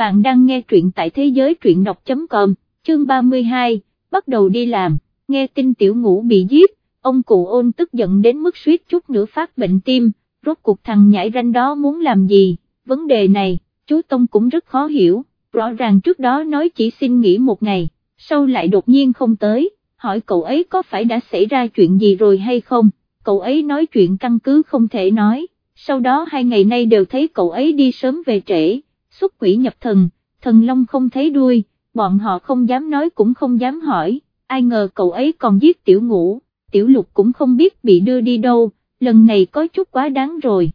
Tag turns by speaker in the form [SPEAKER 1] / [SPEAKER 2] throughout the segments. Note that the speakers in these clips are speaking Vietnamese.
[SPEAKER 1] bạn đang nghe truyện tại thế giới truyện đọc.com, chương 32, bắt đầu đi làm, nghe tin tiểu ngũ bị giết, ông cụ ôn tức giận đến mức suýt chút nữa phát bệnh tim, rốt cuộc thằng nhảy ranh đó muốn làm gì, vấn đề này, chú Tông cũng rất khó hiểu, rõ ràng trước đó nói chỉ xin nghỉ một ngày, sau lại đột nhiên không tới, hỏi cậu ấy có phải đã xảy ra chuyện gì rồi hay không, cậu ấy nói chuyện căn cứ không thể nói, sau đó hai ngày nay đều thấy cậu ấy đi sớm về trễ, xuất quỷ nhập thần, thần long không thấy đuôi, bọn họ không dám nói cũng không dám hỏi, ai ngờ cậu ấy còn giết tiểu ngũ, tiểu lục cũng không biết bị đưa đi đâu, lần này có chút quá đáng rồi.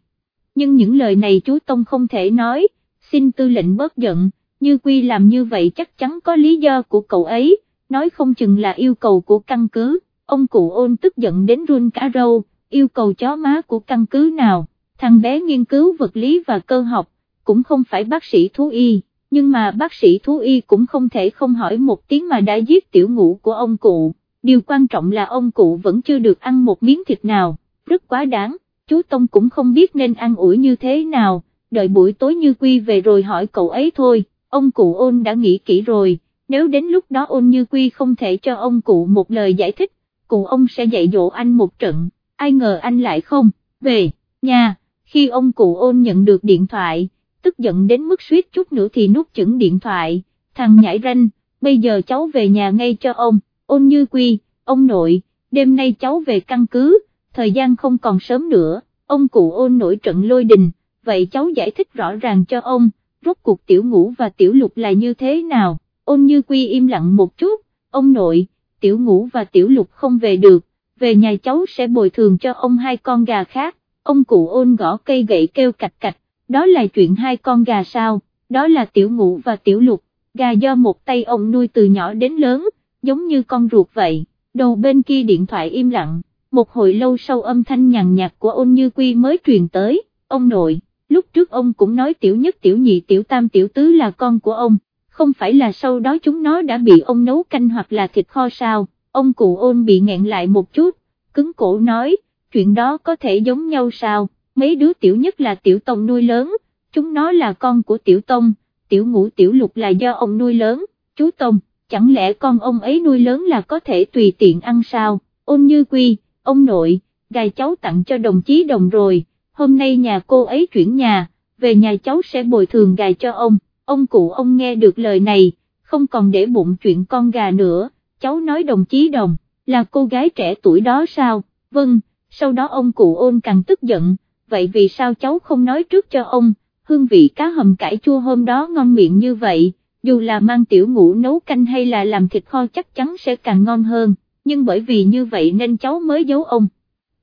[SPEAKER 1] Nhưng những lời này chú Tông không thể nói, xin tư lệnh bớt giận, như quy làm như vậy chắc chắn có lý do của cậu ấy, nói không chừng là yêu cầu của căn cứ, ông cụ ôn tức giận đến run cả râu, yêu cầu chó má của căn cứ nào, thằng bé nghiên cứu vật lý và cơ học, cũng không phải bác sĩ thú y, nhưng mà bác sĩ thú y cũng không thể không hỏi một tiếng mà đã giết tiểu ngũ của ông cụ, điều quan trọng là ông cụ vẫn chưa được ăn một miếng thịt nào, rất quá đáng, chú Tông cũng không biết nên ăn ủi như thế nào, đợi buổi tối như quy về rồi hỏi cậu ấy thôi, ông cụ ôn đã nghĩ kỹ rồi, nếu đến lúc đó ôn như quy không thể cho ông cụ một lời giải thích, cụ ông sẽ dạy dỗ anh một trận, ai ngờ anh lại không, về, nhà, khi ông cụ ôn nhận được điện thoại, tức giận đến mức suýt chút nữa thì nút chửng điện thoại, thằng nhảy ranh, bây giờ cháu về nhà ngay cho ông, ôn như quy, ông nội, đêm nay cháu về căn cứ, thời gian không còn sớm nữa, ông cụ ôn nổi trận lôi đình, vậy cháu giải thích rõ ràng cho ông, rốt cuộc tiểu ngũ và tiểu lục là như thế nào, ôn như quy im lặng một chút, ông nội, tiểu ngũ và tiểu lục không về được, về nhà cháu sẽ bồi thường cho ông hai con gà khác, ông cụ ôn gõ cây gậy kêu cạch cạch, đó là chuyện hai con gà sao, đó là tiểu ngũ và tiểu lục, gà do một tay ông nuôi từ nhỏ đến lớn, giống như con ruột vậy, đầu bên kia điện thoại im lặng, một hồi lâu sau âm thanh nhàn nhạt của ôn như quy mới truyền tới, ông nội, lúc trước ông cũng nói tiểu nhất tiểu nhị tiểu tam tiểu tứ là con của ông, không phải là sau đó chúng nó đã bị ông nấu canh hoặc là thịt kho sao, ông cụ ôn bị nghẹn lại một chút, cứng cổ nói, chuyện đó có thể giống nhau sao, mấy đứa tiểu nhất là tiểu tông nuôi lớn, chúng nó là con của tiểu tông, tiểu ngũ tiểu lục là do ông nuôi lớn, chú tông, chẳng lẽ con ông ấy nuôi lớn là có thể tùy tiện ăn sao, ôn như quy, ông nội, gài cháu tặng cho đồng chí đồng rồi, hôm nay nhà cô ấy chuyển nhà, về nhà cháu sẽ bồi thường gài cho ông, ông cụ ông nghe được lời này, không còn để bụng chuyện con gà nữa, cháu nói đồng chí đồng, là cô gái trẻ tuổi đó sao, vâng, sau đó ông cụ ôn càng tức giận, vậy vì sao cháu không nói trước cho ông, hương vị cá hầm cải chua hôm đó ngon miệng như vậy, dù là mang tiểu ngũ nấu canh hay là làm thịt kho chắc chắn sẽ càng ngon hơn, nhưng bởi vì như vậy nên cháu mới giấu ông.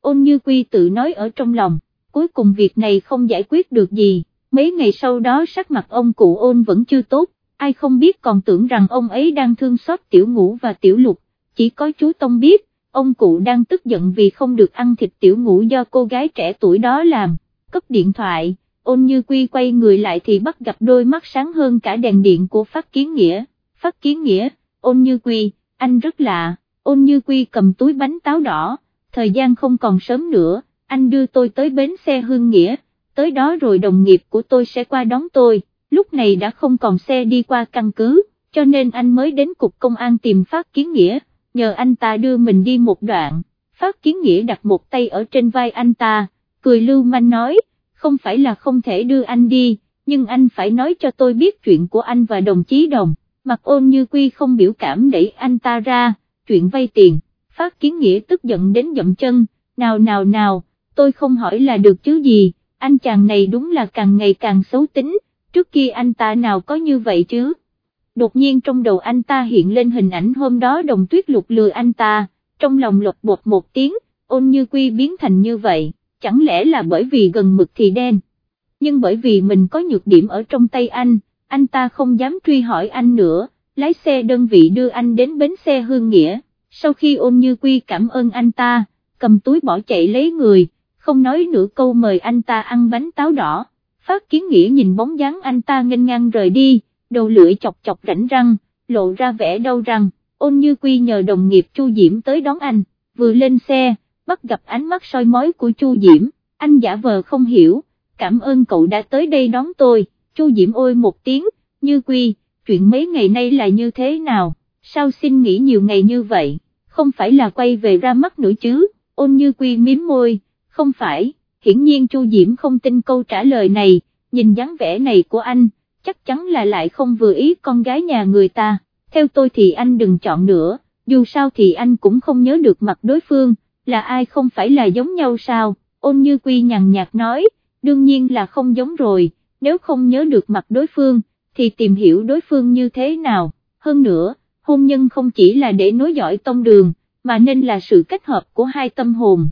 [SPEAKER 1] Ôn như quy tự nói ở trong lòng, cuối cùng việc này không giải quyết được gì, mấy ngày sau đó sắc mặt ông cụ ôn vẫn chưa tốt, ai không biết còn tưởng rằng ông ấy đang thương xót tiểu ngũ và tiểu lục, chỉ có chú Tông biết, ông cụ đang tức giận vì không được ăn thịt tiểu ngũ do cô gái trẻ tuổi đó làm, cấp điện thoại, ôn như quy quay người lại thì bắt gặp đôi mắt sáng hơn cả đèn điện của Phát Kiến Nghĩa, Phát Kiến Nghĩa, ôn như quy, anh rất lạ, ôn như quy cầm túi bánh táo đỏ, thời gian không còn sớm nữa, anh đưa tôi tới bến xe Hương Nghĩa, tới đó rồi đồng nghiệp của tôi sẽ qua đón tôi, lúc này đã không còn xe đi qua căn cứ, cho nên anh mới đến cục công an tìm Phát Kiến Nghĩa nhờ anh ta đưa mình đi một đoạn, Phát Kiến Nghĩa đặt một tay ở trên vai anh ta, cười lưu manh nói, không phải là không thể đưa anh đi, nhưng anh phải nói cho tôi biết chuyện của anh và đồng chí đồng, mặt ôn như quy không biểu cảm đẩy anh ta ra, chuyện vay tiền, Phát Kiến Nghĩa tức giận đến dậm chân, nào nào nào, tôi không hỏi là được chứ gì, anh chàng này đúng là càng ngày càng xấu tính, trước kia anh ta nào có như vậy chứ? Đột nhiên trong đầu anh ta hiện lên hình ảnh hôm đó đồng tuyết lục lừa anh ta, trong lòng lột bột một tiếng, ôn như quy biến thành như vậy, chẳng lẽ là bởi vì gần mực thì đen, nhưng bởi vì mình có nhược điểm ở trong tay anh, anh ta không dám truy hỏi anh nữa, lái xe đơn vị đưa anh đến bến xe Hương Nghĩa, sau khi ôn như quy cảm ơn anh ta, cầm túi bỏ chạy lấy người, không nói nửa câu mời anh ta ăn bánh táo đỏ, phát kiến nghĩa nhìn bóng dáng anh ta nghênh ngang rời đi, đầu lưỡi chọc chọc rảnh răng, lộ ra vẻ đau răng, ôn như quy nhờ đồng nghiệp Chu Diễm tới đón anh, vừa lên xe, bắt gặp ánh mắt soi mói của Chu Diễm, anh giả vờ không hiểu, cảm ơn cậu đã tới đây đón tôi, Chu Diễm ôi một tiếng, Như Quy, chuyện mấy ngày nay là như thế nào, sao xin nghỉ nhiều ngày như vậy, không phải là quay về ra mắt nữa chứ, ôn Như Quy miếm môi, không phải, hiển nhiên Chu Diễm không tin câu trả lời này, nhìn dáng vẻ này của anh, chắc chắn là lại không vừa ý con gái nhà người ta, theo tôi thì anh đừng chọn nữa, dù sao thì anh cũng không nhớ được mặt đối phương, là ai không phải là giống nhau sao, ôn như quy nhàn nhạt nói, đương nhiên là không giống rồi, nếu không nhớ được mặt đối phương, thì tìm hiểu đối phương như thế nào, hơn nữa, hôn nhân không chỉ là để nối dõi tông đường, mà nên là sự kết hợp của hai tâm hồn.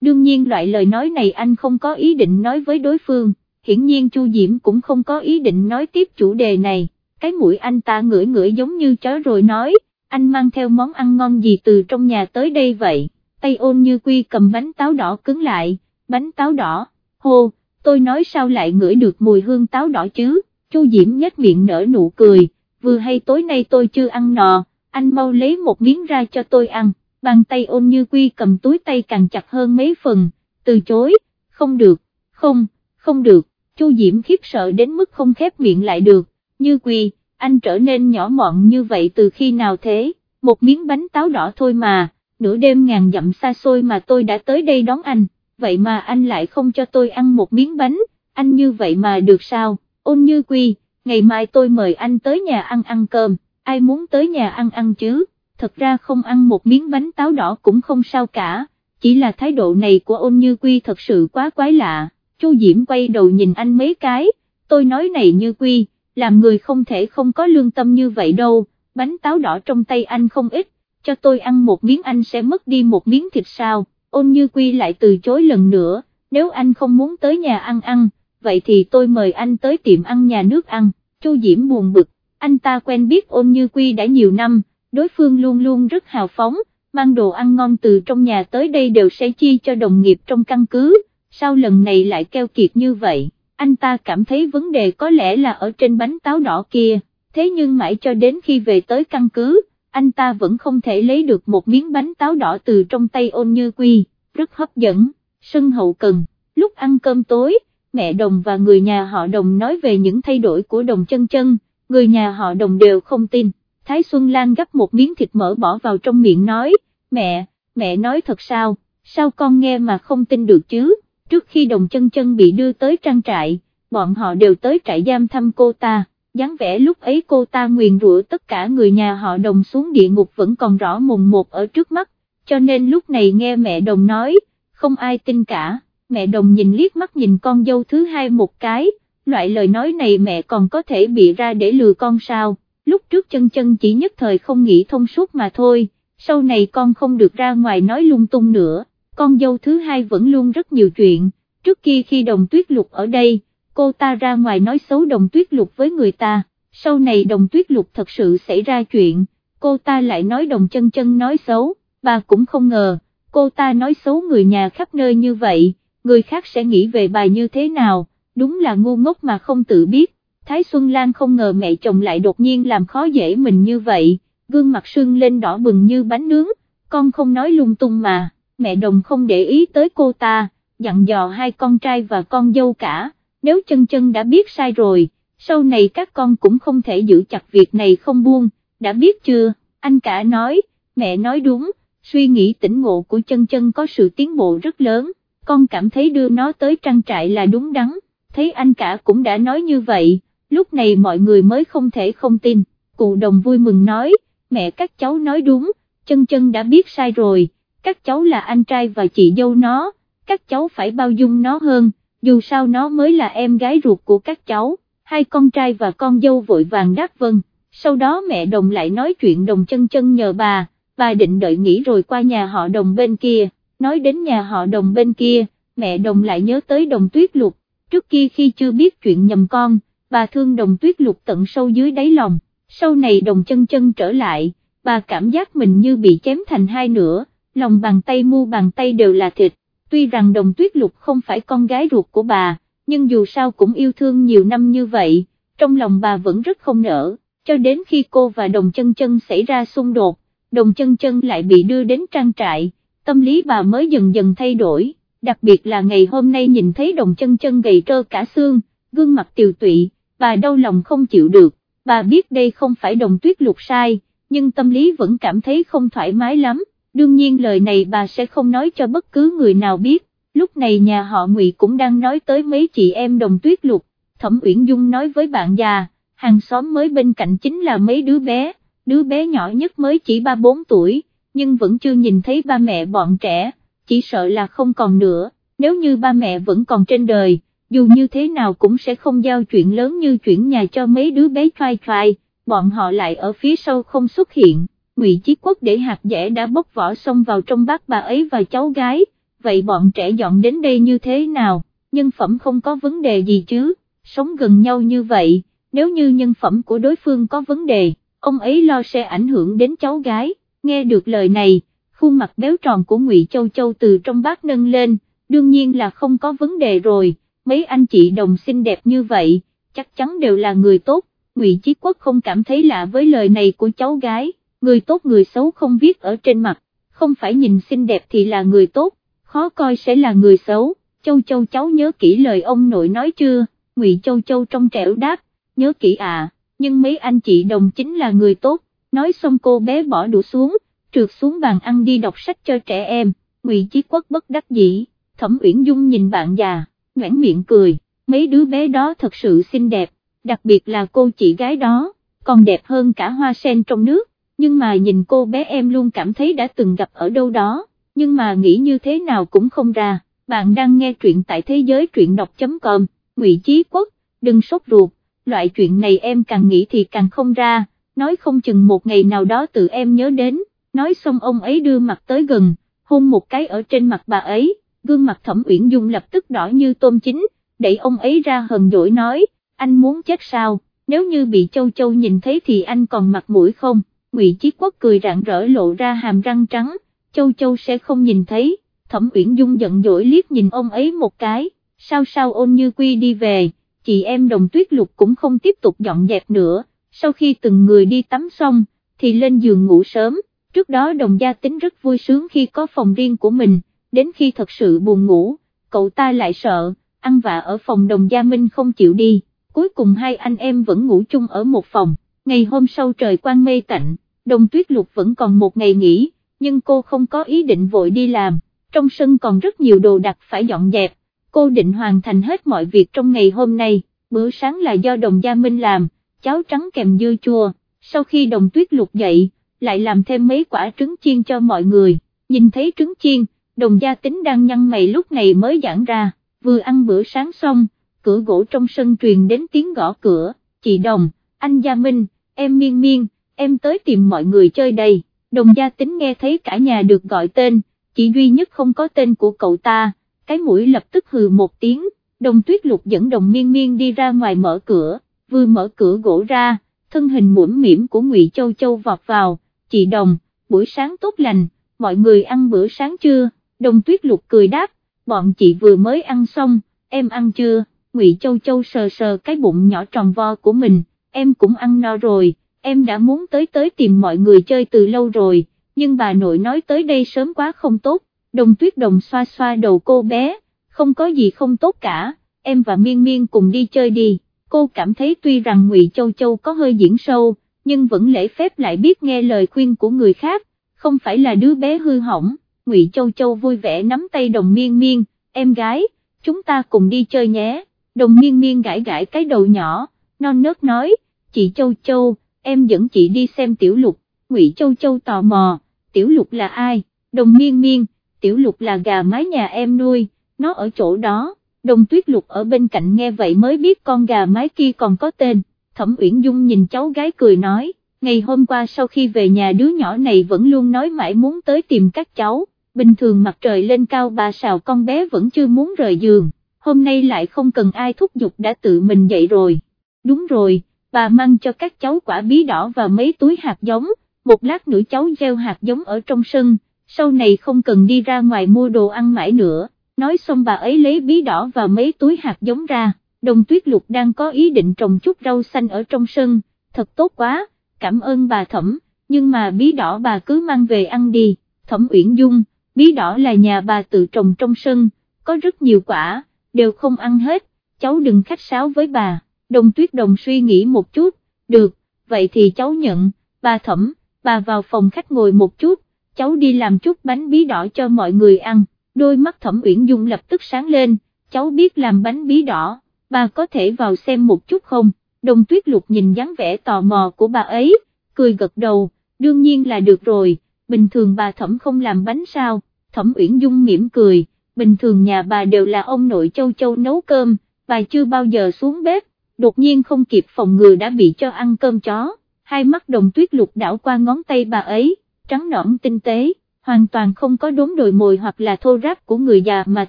[SPEAKER 1] Đương nhiên loại lời nói này anh không có ý định nói với đối phương, hiển nhiên Chu Diễm cũng không có ý định nói tiếp chủ đề này, cái mũi anh ta ngửi ngửi giống như chó rồi nói, anh mang theo món ăn ngon gì từ trong nhà tới đây vậy, tay ôn như quy cầm bánh táo đỏ cứng lại, bánh táo đỏ, hô, tôi nói sao lại ngửi được mùi hương táo đỏ chứ, Chu Diễm nhếch miệng nở nụ cười, vừa hay tối nay tôi chưa ăn nò, anh mau lấy một miếng ra cho tôi ăn, bàn tay ôn như quy cầm túi tay càng chặt hơn mấy phần, từ chối, không được, không, không được, Chu Diễm khiếp sợ đến mức không khép miệng lại được, như Quỳ, anh trở nên nhỏ mọn như vậy từ khi nào thế, một miếng bánh táo đỏ thôi mà, nửa đêm ngàn dặm xa xôi mà tôi đã tới đây đón anh, vậy mà anh lại không cho tôi ăn một miếng bánh, anh như vậy mà được sao, ôn như quy, ngày mai tôi mời anh tới nhà ăn ăn cơm, ai muốn tới nhà ăn ăn chứ, thật ra không ăn một miếng bánh táo đỏ cũng không sao cả, chỉ là thái độ này của ôn như quy thật sự quá quái lạ. Chu Diễm quay đầu nhìn anh mấy cái, tôi nói này như quy, làm người không thể không có lương tâm như vậy đâu, bánh táo đỏ trong tay anh không ít, cho tôi ăn một miếng anh sẽ mất đi một miếng thịt sao, ôn như quy lại từ chối lần nữa, nếu anh không muốn tới nhà ăn ăn, vậy thì tôi mời anh tới tiệm ăn nhà nước ăn, Chu Diễm buồn bực, anh ta quen biết ôn như quy đã nhiều năm, đối phương luôn luôn rất hào phóng, mang đồ ăn ngon từ trong nhà tới đây đều sẽ chi cho đồng nghiệp trong căn cứ sao lần này lại keo kiệt như vậy, anh ta cảm thấy vấn đề có lẽ là ở trên bánh táo đỏ kia, thế nhưng mãi cho đến khi về tới căn cứ, anh ta vẫn không thể lấy được một miếng bánh táo đỏ từ trong tay ôn như quy, rất hấp dẫn, sân hậu cần, lúc ăn cơm tối, mẹ đồng và người nhà họ đồng nói về những thay đổi của đồng chân chân, người nhà họ đồng đều không tin, Thái Xuân Lan gấp một miếng thịt mỡ bỏ vào trong miệng nói, mẹ, mẹ nói thật sao, sao con nghe mà không tin được chứ, trước khi đồng chân chân bị đưa tới trang trại, bọn họ đều tới trại giam thăm cô ta, dáng vẻ lúc ấy cô ta nguyền rủa tất cả người nhà họ đồng xuống địa ngục vẫn còn rõ mồn một ở trước mắt, cho nên lúc này nghe mẹ đồng nói, không ai tin cả, mẹ đồng nhìn liếc mắt nhìn con dâu thứ hai một cái, loại lời nói này mẹ còn có thể bị ra để lừa con sao, lúc trước chân chân chỉ nhất thời không nghĩ thông suốt mà thôi, sau này con không được ra ngoài nói lung tung nữa con dâu thứ hai vẫn luôn rất nhiều chuyện, trước kia khi đồng tuyết lục ở đây, cô ta ra ngoài nói xấu đồng tuyết lục với người ta, sau này đồng tuyết lục thật sự xảy ra chuyện, cô ta lại nói đồng chân chân nói xấu, bà cũng không ngờ, cô ta nói xấu người nhà khắp nơi như vậy, người khác sẽ nghĩ về bà như thế nào, đúng là ngu ngốc mà không tự biết. Thái Xuân Lan không ngờ mẹ chồng lại đột nhiên làm khó dễ mình như vậy, gương mặt sưng lên đỏ bừng như bánh nướng, con không nói lung tung mà mẹ đồng không để ý tới cô ta, dặn dò hai con trai và con dâu cả, nếu chân chân đã biết sai rồi, sau này các con cũng không thể giữ chặt việc này không buông, đã biết chưa, anh cả nói, mẹ nói đúng, suy nghĩ tỉnh ngộ của chân chân có sự tiến bộ rất lớn, con cảm thấy đưa nó tới trang trại là đúng đắn, thấy anh cả cũng đã nói như vậy, lúc này mọi người mới không thể không tin, cụ đồng vui mừng nói, mẹ các cháu nói đúng, chân chân đã biết sai rồi các cháu là anh trai và chị dâu nó, các cháu phải bao dung nó hơn, dù sao nó mới là em gái ruột của các cháu, hai con trai và con dâu vội vàng đáp vâng, sau đó mẹ đồng lại nói chuyện đồng chân chân nhờ bà, bà định đợi nghỉ rồi qua nhà họ đồng bên kia, nói đến nhà họ đồng bên kia, mẹ đồng lại nhớ tới đồng tuyết lục, trước kia khi chưa biết chuyện nhầm con, bà thương đồng tuyết lục tận sâu dưới đáy lòng, sau này đồng chân chân trở lại, bà cảm giác mình như bị chém thành hai nửa lòng bàn tay mu bàn tay đều là thịt, tuy rằng đồng tuyết lục không phải con gái ruột của bà, nhưng dù sao cũng yêu thương nhiều năm như vậy, trong lòng bà vẫn rất không nở, cho đến khi cô và đồng chân chân xảy ra xung đột, đồng chân chân lại bị đưa đến trang trại, tâm lý bà mới dần dần thay đổi, đặc biệt là ngày hôm nay nhìn thấy đồng chân chân gầy trơ cả xương, gương mặt tiều tụy, bà đau lòng không chịu được, bà biết đây không phải đồng tuyết lục sai, nhưng tâm lý vẫn cảm thấy không thoải mái lắm, đương nhiên lời này bà sẽ không nói cho bất cứ người nào biết, lúc này nhà họ Ngụy cũng đang nói tới mấy chị em đồng tuyết lục, Thẩm Uyển Dung nói với bạn già, hàng xóm mới bên cạnh chính là mấy đứa bé, đứa bé nhỏ nhất mới chỉ 3-4 tuổi, nhưng vẫn chưa nhìn thấy ba mẹ bọn trẻ, chỉ sợ là không còn nữa, nếu như ba mẹ vẫn còn trên đời, dù như thế nào cũng sẽ không giao chuyện lớn như chuyển nhà cho mấy đứa bé trai trai, bọn họ lại ở phía sau không xuất hiện, Ngụy Chí Quốc để hạt dẻ đã bốc vỏ xông vào trong bát bà ấy và cháu gái, vậy bọn trẻ dọn đến đây như thế nào, nhân phẩm không có vấn đề gì chứ, sống gần nhau như vậy, nếu như nhân phẩm của đối phương có vấn đề, ông ấy lo sẽ ảnh hưởng đến cháu gái, nghe được lời này, khuôn mặt béo tròn của Ngụy Châu Châu từ trong bát nâng lên, đương nhiên là không có vấn đề rồi, mấy anh chị đồng xinh đẹp như vậy, chắc chắn đều là người tốt, Ngụy Chí Quốc không cảm thấy lạ với lời này của cháu gái, người tốt người xấu không viết ở trên mặt, không phải nhìn xinh đẹp thì là người tốt, khó coi sẽ là người xấu, Châu Châu cháu nhớ kỹ lời ông nội nói chưa, Ngụy Châu Châu trong trẻo đáp, nhớ kỹ à, nhưng mấy anh chị đồng chính là người tốt, nói xong cô bé bỏ đũa xuống, trượt xuống bàn ăn đi đọc sách cho trẻ em, Ngụy Chí Quốc bất đắc dĩ, Thẩm Uyển Dung nhìn bạn già, nhoảng miệng cười, mấy đứa bé đó thật sự xinh đẹp, đặc biệt là cô chị gái đó, còn đẹp hơn cả hoa sen trong nước, nhưng mà nhìn cô bé em luôn cảm thấy đã từng gặp ở đâu đó, nhưng mà nghĩ như thế nào cũng không ra, bạn đang nghe truyện tại thế giới truyện đọc.com, Ngụy Chí Quốc, đừng sốt ruột, loại chuyện này em càng nghĩ thì càng không ra, nói không chừng một ngày nào đó tự em nhớ đến, nói xong ông ấy đưa mặt tới gần, hôn một cái ở trên mặt bà ấy, gương mặt thẩm uyển dung lập tức đỏ như tôm chín, đẩy ông ấy ra hờn dỗi nói, anh muốn chết sao, nếu như bị châu châu nhìn thấy thì anh còn mặt mũi không, ngụy Chí Quốc cười rạng rỡ lộ ra hàm răng trắng, châu châu sẽ không nhìn thấy, thẩm uyển dung giận dỗi liếc nhìn ông ấy một cái, sao sao ôn như quy đi về, chị em đồng tuyết lục cũng không tiếp tục dọn dẹp nữa, sau khi từng người đi tắm xong, thì lên giường ngủ sớm, trước đó đồng gia tính rất vui sướng khi có phòng riêng của mình, đến khi thật sự buồn ngủ, cậu ta lại sợ, ăn vạ ở phòng đồng gia Minh không chịu đi, cuối cùng hai anh em vẫn ngủ chung ở một phòng, ngày hôm sau trời quang mây tạnh, đồng tuyết lục vẫn còn một ngày nghỉ, nhưng cô không có ý định vội đi làm, trong sân còn rất nhiều đồ đặt phải dọn dẹp, cô định hoàn thành hết mọi việc trong ngày hôm nay, bữa sáng là do đồng gia Minh làm, cháo trắng kèm dưa chua, sau khi đồng tuyết lục dậy, lại làm thêm mấy quả trứng chiên cho mọi người, nhìn thấy trứng chiên, đồng gia tính đang nhăn mày lúc này mới giãn ra, vừa ăn bữa sáng xong, cửa gỗ trong sân truyền đến tiếng gõ cửa, chị Đồng, anh Gia Minh, em Miên Miên, em tới tìm mọi người chơi đây, đồng gia tính nghe thấy cả nhà được gọi tên, chỉ duy nhất không có tên của cậu ta, cái mũi lập tức hừ một tiếng, đồng tuyết lục dẫn đồng Miên Miên đi ra ngoài mở cửa, vừa mở cửa gỗ ra, thân hình mũm mỉm của Ngụy Châu Châu vọt vào, chị Đồng, buổi sáng tốt lành, mọi người ăn bữa sáng chưa? Đồng tuyết lục cười đáp, bọn chị vừa mới ăn xong, em ăn chưa, Ngụy Châu Châu sờ sờ cái bụng nhỏ tròn vo của mình, em cũng ăn no rồi, em đã muốn tới tới tìm mọi người chơi từ lâu rồi, nhưng bà nội nói tới đây sớm quá không tốt, đồng tuyết đồng xoa xoa đầu cô bé, không có gì không tốt cả, em và Miên Miên cùng đi chơi đi, cô cảm thấy tuy rằng Ngụy Châu Châu có hơi diễn sâu, nhưng vẫn lễ phép lại biết nghe lời khuyên của người khác, không phải là đứa bé hư hỏng Ngụy Châu Châu vui vẻ nắm tay đồng miên miên, em gái, chúng ta cùng đi chơi nhé, đồng miên miên gãi gãi cái đầu nhỏ, non nớt nói, chị Châu Châu, em dẫn chị đi xem tiểu lục, Ngụy Châu Châu tò mò, tiểu lục là ai, đồng miên miên, tiểu lục là gà mái nhà em nuôi, nó ở chỗ đó, đồng tuyết lục ở bên cạnh nghe vậy mới biết con gà mái kia còn có tên, Thẩm Uyển Dung nhìn cháu gái cười nói, ngày hôm qua sau khi về nhà đứa nhỏ này vẫn luôn nói mãi muốn tới tìm các cháu, bình thường mặt trời lên cao bà xào con bé vẫn chưa muốn rời giường, hôm nay lại không cần ai thúc giục đã tự mình dậy rồi, đúng rồi, bà mang cho các cháu quả bí đỏ và mấy túi hạt giống, một lát nữa cháu gieo hạt giống ở trong sân, sau này không cần đi ra ngoài mua đồ ăn mãi nữa, nói xong bà ấy lấy bí đỏ và mấy túi hạt giống ra, đồng tuyết lục đang có ý định trồng chút rau xanh ở trong sân, thật tốt quá, cảm ơn bà thẩm, nhưng mà bí đỏ bà cứ mang về ăn đi, thẩm uyển dung bí đỏ là nhà bà tự trồng trong sân, có rất nhiều quả, đều không ăn hết, cháu đừng khách sáo với bà, đồng tuyết đồng suy nghĩ một chút, được, vậy thì cháu nhận, bà thẩm, bà vào phòng khách ngồi một chút, cháu đi làm chút bánh bí đỏ cho mọi người ăn, đôi mắt thẩm uyển dung lập tức sáng lên, cháu biết làm bánh bí đỏ, bà có thể vào xem một chút không, đồng tuyết lục nhìn dáng vẻ tò mò của bà ấy, cười gật đầu, đương nhiên là được rồi, bình thường bà thẩm không làm bánh sao, thẩm uyển dung mỉm cười, bình thường nhà bà đều là ông nội châu châu nấu cơm, bà chưa bao giờ xuống bếp, đột nhiên không kịp phòng ngừa đã bị cho ăn cơm chó, hai mắt đồng tuyết lục đảo qua ngón tay bà ấy, trắng nõn tinh tế, hoàn toàn không có đốm đồi mồi hoặc là thô ráp của người già mà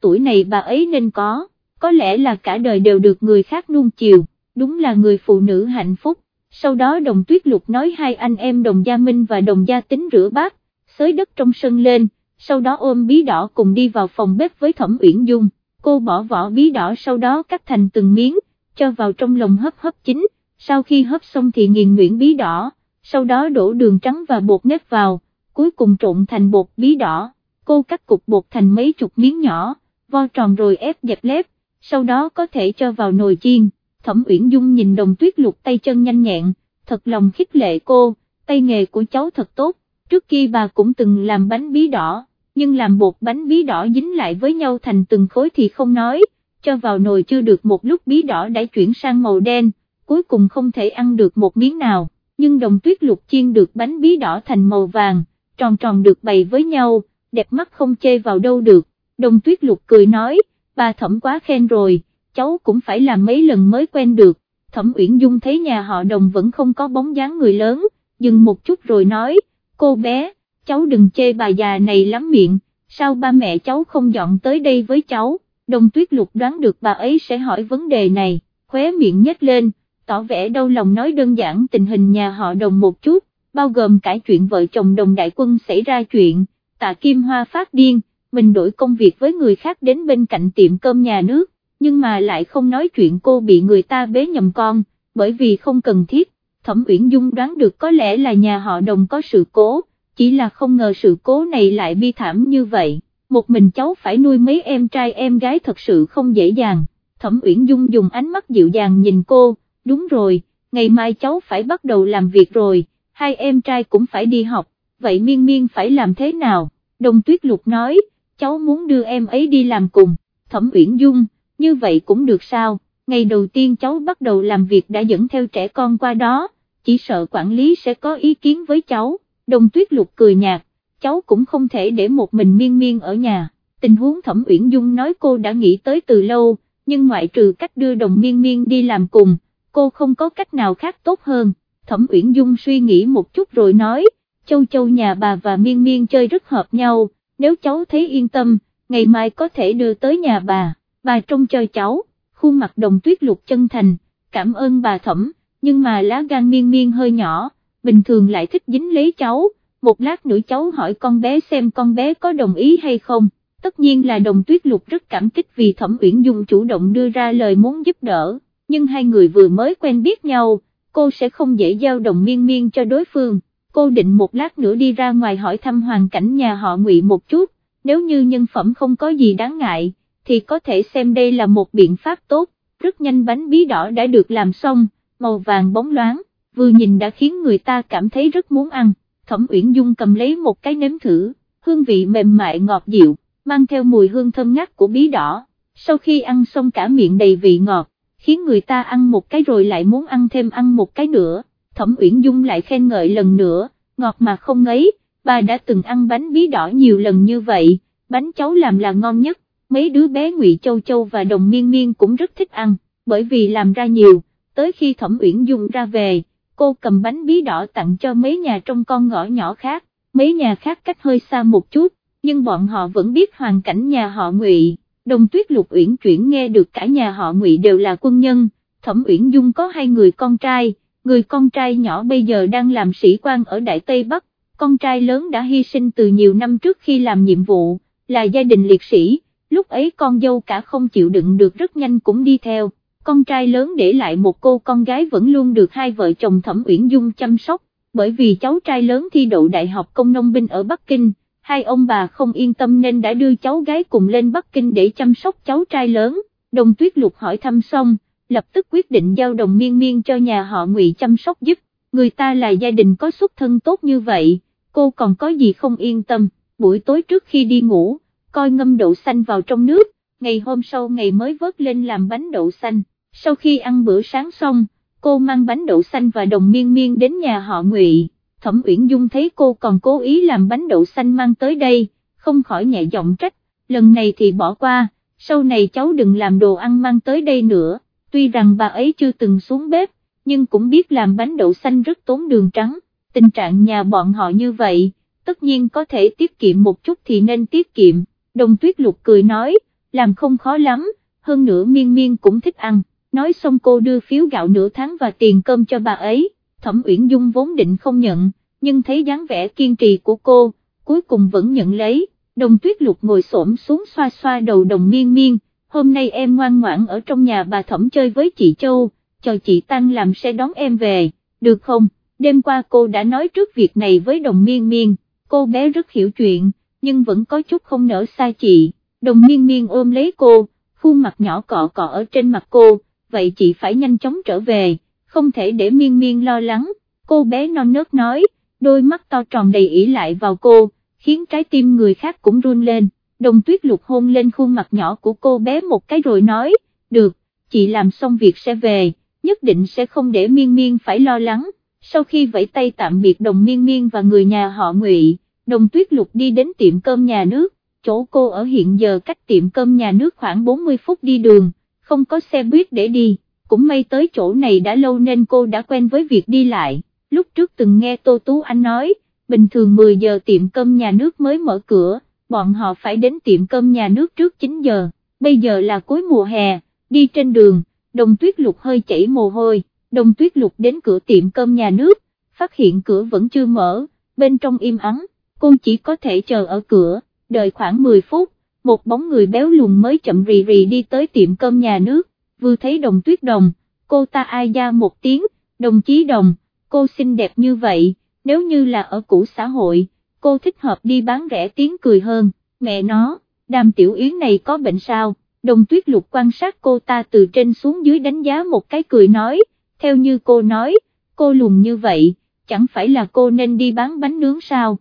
[SPEAKER 1] tuổi này bà ấy nên có, có lẽ là cả đời đều được người khác nuông chiều, đúng là người phụ nữ hạnh phúc. Sau đó đồng tuyết lục nói hai anh em đồng gia Minh và đồng gia tính rửa bát, xới đất trong sân lên, sau đó ôm bí đỏ cùng đi vào phòng bếp với thẩm uyển dung, cô bỏ vỏ bí đỏ sau đó cắt thành từng miếng, cho vào trong lồng hấp hấp chín, sau khi hấp xong thì nghiền nhuyễn bí đỏ, sau đó đổ đường trắng và bột nếp vào, cuối cùng trộn thành bột bí đỏ, cô cắt cục bột thành mấy chục miếng nhỏ, vo tròn rồi ép dẹp lép, sau đó có thể cho vào nồi chiên, thẩm uyển dung nhìn đồng tuyết lục tay chân nhanh nhẹn, thật lòng khích lệ cô, tay nghề của cháu thật tốt, trước kia bà cũng từng làm bánh bí đỏ, nhưng làm bột bánh bí đỏ dính lại với nhau thành từng khối thì không nói, cho vào nồi chưa được một lúc bí đỏ đã chuyển sang màu đen, cuối cùng không thể ăn được một miếng nào, nhưng đồng tuyết lục chiên được bánh bí đỏ thành màu vàng, tròn tròn được bày với nhau, đẹp mắt không chê vào đâu được, đồng tuyết lục cười nói, bà thẩm quá khen rồi, cháu cũng phải làm mấy lần mới quen được, thẩm uyển dung thấy nhà họ đồng vẫn không có bóng dáng người lớn, dừng một chút rồi nói, cô bé, cháu đừng chê bà già này lắm miệng, sao ba mẹ cháu không dọn tới đây với cháu, đồng tuyết lục đoán được bà ấy sẽ hỏi vấn đề này, khóe miệng nhếch lên, tỏ vẻ đau lòng nói đơn giản tình hình nhà họ đồng một chút, bao gồm cả chuyện vợ chồng đồng đại quân xảy ra chuyện, tạ Kim Hoa phát điên, mình đổi công việc với người khác đến bên cạnh tiệm cơm nhà nước, nhưng mà lại không nói chuyện cô bị người ta bế nhầm con, bởi vì không cần thiết, Thẩm Uyển Dung đoán được có lẽ là nhà họ đồng có sự cố, chỉ là không ngờ sự cố này lại bi thảm như vậy, một mình cháu phải nuôi mấy em trai em gái thật sự không dễ dàng, Thẩm Uyển Dung dùng ánh mắt dịu dàng nhìn cô, đúng rồi, ngày mai cháu phải bắt đầu làm việc rồi, hai em trai cũng phải đi học, vậy miên miên phải làm thế nào, Đồng Tuyết Lục nói, cháu muốn đưa em ấy đi làm cùng, Thẩm Uyển Dung, như vậy cũng được sao, ngày đầu tiên cháu bắt đầu làm việc đã dẫn theo trẻ con qua đó, chỉ sợ quản lý sẽ có ý kiến với cháu, Đồng Tuyết Lục cười nhạt, cháu cũng không thể để một mình miên miên ở nhà, tình huống Thẩm Uyển Dung nói cô đã nghĩ tới từ lâu, nhưng ngoại trừ cách đưa đồng miên miên đi làm cùng, cô không có cách nào khác tốt hơn, Thẩm Uyển Dung suy nghĩ một chút rồi nói, châu châu nhà bà và miên miên chơi rất hợp nhau, nếu cháu thấy yên tâm, ngày mai có thể đưa tới nhà bà, bà trông cho cháu, khuôn mặt đồng tuyết lục chân thành, cảm ơn bà Thẩm, nhưng mà lá gan miên miên hơi nhỏ, bình thường lại thích dính lấy cháu, một lát nữa cháu hỏi con bé xem con bé có đồng ý hay không. Tất nhiên là đồng tuyết lục rất cảm kích vì Thẩm Uyển Dung chủ động đưa ra lời muốn giúp đỡ. Nhưng hai người vừa mới quen biết nhau, cô sẽ không dễ giao đồng miên miên cho đối phương, cô định một lát nữa đi ra ngoài hỏi thăm hoàn cảnh nhà họ ngụy một chút, nếu như nhân phẩm không có gì đáng ngại, thì có thể xem đây là một biện pháp tốt, rất nhanh bánh bí đỏ đã được làm xong, màu vàng bóng loáng, vừa nhìn đã khiến người ta cảm thấy rất muốn ăn, Thẩm Uyển Dung cầm lấy một cái nếm thử, hương vị mềm mại ngọt dịu, mang theo mùi hương thơm ngát của bí đỏ, sau khi ăn xong cả miệng đầy vị ngọt, khiến người ta ăn một cái rồi lại muốn ăn thêm ăn một cái nữa, Thẩm Uyển Dung lại khen ngợi lần nữa, ngọt mà không ngấy, bà đã từng ăn bánh bí đỏ nhiều lần như vậy, bánh cháu làm là ngon nhất, mấy đứa bé Ngụy Châu Châu và Đồng Miên Miên cũng rất thích ăn, bởi vì làm ra nhiều, tới khi Thẩm Uyển Dung ra về, cô cầm bánh bí đỏ tặng cho mấy nhà trong con ngõ nhỏ khác, mấy nhà khác cách hơi xa một chút, nhưng bọn họ vẫn biết hoàn cảnh nhà họ Ngụy. Đồng tuyết lục uyển chuyển nghe được cả nhà họ ngụy đều là quân nhân, thẩm uyển dung có hai người con trai, người con trai nhỏ bây giờ đang làm sĩ quan ở Đại Tây Bắc, con trai lớn đã hy sinh từ nhiều năm trước khi làm nhiệm vụ, là gia đình liệt sĩ, lúc ấy con dâu cả không chịu đựng được rất nhanh cũng đi theo, con trai lớn để lại một cô con gái vẫn luôn được hai vợ chồng thẩm uyển dung chăm sóc, bởi vì cháu trai lớn thi đậu Đại học Công nông binh ở Bắc Kinh hai ông bà không yên tâm nên đã đưa cháu gái cùng lên Bắc Kinh để chăm sóc cháu trai lớn, đồng tuyết lục hỏi thăm xong, lập tức quyết định giao đồng miên miên cho nhà họ ngụy chăm sóc giúp, người ta là gia đình có xuất thân tốt như vậy, cô còn có gì không yên tâm, buổi tối trước khi đi ngủ, coi ngâm đậu xanh vào trong nước, ngày hôm sau ngày mới vớt lên làm bánh đậu xanh, sau khi ăn bữa sáng xong, cô mang bánh đậu xanh và đồng miên miên đến nhà họ ngụy. Thẩm Uyển Dung thấy cô còn cố ý làm bánh đậu xanh mang tới đây, không khỏi nhẹ giọng trách, lần này thì bỏ qua, sau này cháu đừng làm đồ ăn mang tới đây nữa, tuy rằng bà ấy chưa từng xuống bếp, nhưng cũng biết làm bánh đậu xanh rất tốn đường trắng, tình trạng nhà bọn họ như vậy, tất nhiên có thể tiết kiệm một chút thì nên tiết kiệm, đồng tuyết lục cười nói, làm không khó lắm, hơn nữa miên miên cũng thích ăn, nói xong cô đưa phiếu gạo nửa tháng và tiền cơm cho bà ấy Thẩm Uyển Dung vốn định không nhận, nhưng thấy dáng vẻ kiên trì của cô, cuối cùng vẫn nhận lấy, đồng tuyết lục ngồi xổm xuống xoa xoa đầu đồng miên miên, hôm nay em ngoan ngoãn ở trong nhà bà Thẩm chơi với chị Châu, chờ chị Tăng làm xe đón em về, được không, đêm qua cô đã nói trước việc này với đồng miên miên, cô bé rất hiểu chuyện, nhưng vẫn có chút không nỡ xa chị, đồng miên miên ôm lấy cô, khuôn mặt nhỏ cọ cọ ở trên mặt cô, vậy chị phải nhanh chóng trở về không thể để miên miên lo lắng, cô bé non nớt nói, đôi mắt to tròn đầy ỉ lại vào cô, khiến trái tim người khác cũng run lên, đồng tuyết lục hôn lên khuôn mặt nhỏ của cô bé một cái rồi nói, được, chị làm xong việc sẽ về, nhất định sẽ không để miên miên phải lo lắng, sau khi vẫy tay tạm biệt đồng miên miên và người nhà họ ngụy, đồng tuyết lục đi đến tiệm cơm nhà nước, chỗ cô ở hiện giờ cách tiệm cơm nhà nước khoảng 40 phút đi đường, không có xe buýt để đi cũng may tới chỗ này đã lâu nên cô đã quen với việc đi lại, lúc trước từng nghe Tô Tú Anh nói, bình thường 10 giờ tiệm cơm nhà nước mới mở cửa, bọn họ phải đến tiệm cơm nhà nước trước 9 giờ, bây giờ là cuối mùa hè, đi trên đường, đồng tuyết lục hơi chảy mồ hôi, đồng tuyết lục đến cửa tiệm cơm nhà nước, phát hiện cửa vẫn chưa mở, bên trong im ắng, cô chỉ có thể chờ ở cửa, đợi khoảng 10 phút, một bóng người béo lùn mới chậm rì rì đi tới tiệm cơm nhà nước, vừa thấy đồng tuyết đồng, cô ta ai ra một tiếng, đồng chí đồng, cô xinh đẹp như vậy, nếu như là ở cũ xã hội, cô thích hợp đi bán rẻ tiếng cười hơn, mẹ nó, đàm tiểu yến này có bệnh sao, đồng tuyết lục quan sát cô ta từ trên xuống dưới đánh giá một cái cười nói, theo như cô nói, cô lùn như vậy, chẳng phải là cô nên đi bán bánh nướng sao.